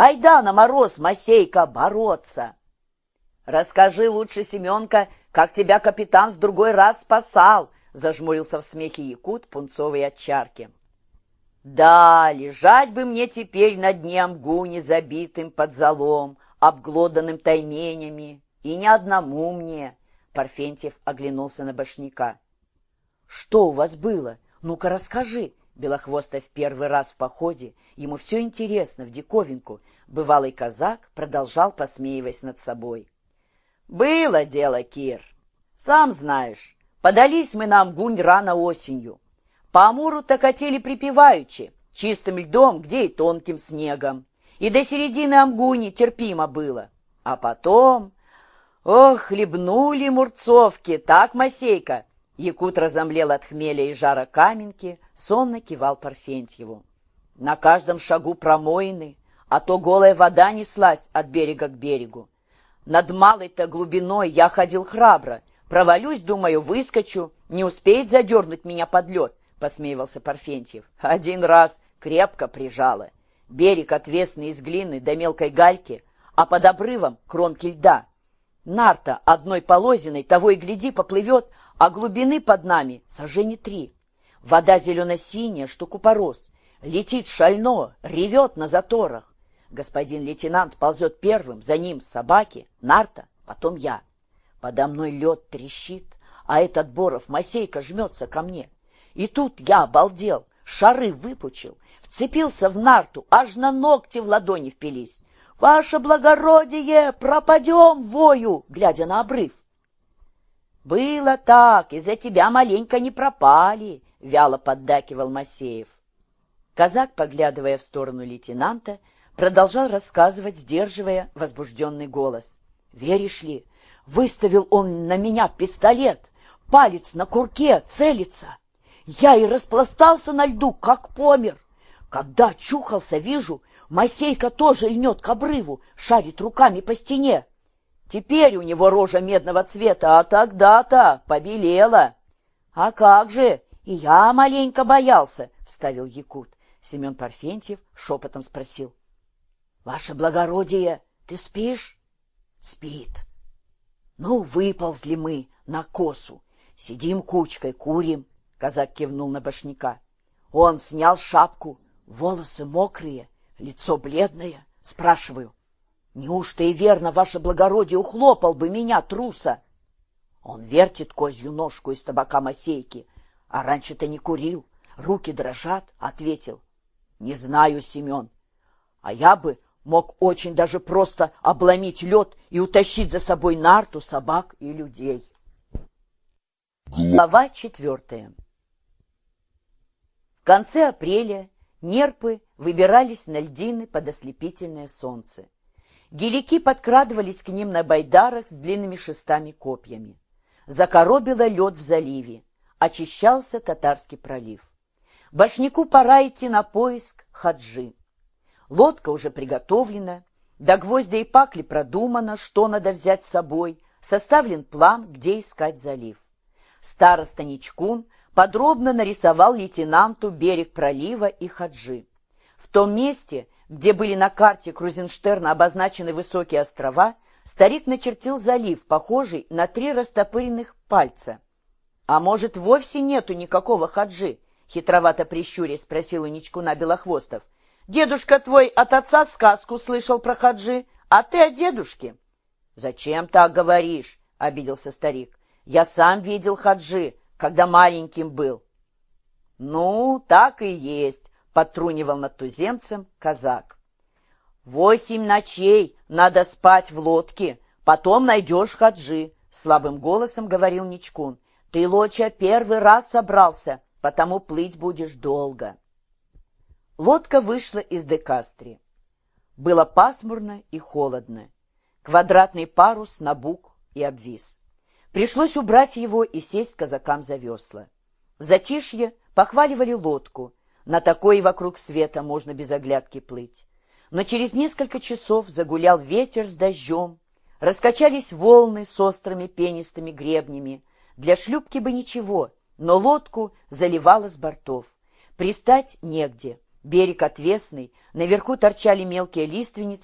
Айда на мороз, Масейка, бороться! Расскажи лучше, Семенка, как тебя капитан в другой раз спасал, зажмурился в смехе якут пунцовой от чарки. Да, лежать бы мне теперь на дне Амгуни забитым под залом, обглоданным тайменями, и ни одному мне. Парфентьев оглянулся на башняка. Что у вас было? Ну-ка расскажи. Белохвостов в первый раз в походе, ему все интересно, в диковинку. Бывалый казак продолжал, посмеиваясь над собой. Было дело, Кир. Сам знаешь, подались мы на Амгунь рано осенью. По Амуру-то катили припеваючи, чистым льдом, где и тонким снегом. И до середины Амгуни терпимо было. А потом... Ох, хлебнули мурцовки, так, Масейка, Якут разомлел от хмеля и жара каменки, сонно кивал Парфентьеву. На каждом шагу промоины, а то голая вода неслась от берега к берегу. Над малой-то глубиной я ходил храбро. Провалюсь, думаю, выскочу, не успеет задернуть меня под лед, — посмеивался Парфентьев. Один раз крепко прижало. Берег отвесный из глины до мелкой гальки, а под обрывом кромки льда. Нарта одной полозиной того и гляди поплывет, а глубины под нами сожжение три. Вода зелено-синяя, что купорос, летит шально, ревет на заторах. Господин лейтенант ползет первым, за ним собаки, нарта, потом я. Подо мной лед трещит, а этот Боров Масейка жмется ко мне. И тут я обалдел, шары выпучил, вцепился в нарту, аж на ногти в ладони впились. «Ваше благородие, пропадем вою!» глядя на обрыв. «Было так, из-за тебя маленько не пропали», — вяло поддакивал Масеев. Казак, поглядывая в сторону лейтенанта, продолжал рассказывать, сдерживая возбужденный голос. «Веришь ли, выставил он на меня пистолет, палец на курке, целится. Я и распластался на льду, как помер. Когда чухался, вижу, Масейка тоже льнет к обрыву, шарит руками по стене. Теперь у него рожа медного цвета, а тогда-то побелела. — А как же? И я маленько боялся, — вставил Якут. Семен Парфентьев шепотом спросил. — Ваше благородие, ты спишь? — Спит. — Ну, выползли мы на косу. Сидим кучкой, курим. Казак кивнул на башняка. Он снял шапку, волосы мокрые, лицо бледное. Спрашиваю, Неужто и верно, ваше благородие, ухлопал бы меня, труса? Он вертит козью ножку из табака Масейки, а раньше-то не курил, руки дрожат, ответил. Не знаю, Семен, а я бы мог очень даже просто обломить лед и утащить за собой нарту, собак и людей. Глава четвертая В конце апреля нерпы выбирались на льдины под ослепительное солнце. Гелики подкрадывались к ним на байдарах с длинными шестами-копьями. Закоробило лед в заливе, очищался Татарский пролив. Башняку пора идти на поиск хаджи. Лодка уже приготовлена, до гвоздя и пакли продумано, что надо взять с собой, составлен план, где искать залив. Староста Ничкун подробно нарисовал лейтенанту берег пролива и хаджи. В том месте, где были на карте Крузенштерна обозначены высокие острова, старик начертил залив, похожий на три растопыренных пальца. «А может, вовсе нету никакого хаджи?» — хитровато прищуря спросил у Ничкуна Белохвостов. «Дедушка твой от отца сказку слышал про хаджи, а ты от дедушки». «Зачем так говоришь?» — обиделся старик. «Я сам видел хаджи, когда маленьким был». «Ну, так и есть», Потрунивал над туземцем казак. «Восемь ночей надо спать в лодке, потом найдешь хаджи», — слабым голосом говорил Ничкун. «Ты, Лоча, первый раз собрался, потому плыть будешь долго». Лодка вышла из Декастри. Было пасмурно и холодно. Квадратный парус набук и обвис. Пришлось убрать его и сесть казакам за весла. В затишье похваливали лодку, на такой вокруг света можно без оглядки плыть. Но через несколько часов загулял ветер с дождем, раскачались волны с острыми пенистыми гребнями. Для шлюпки бы ничего, но лодку заливало с бортов. Пристать негде. Берег отвесный, наверху торчали мелкие лиственницы,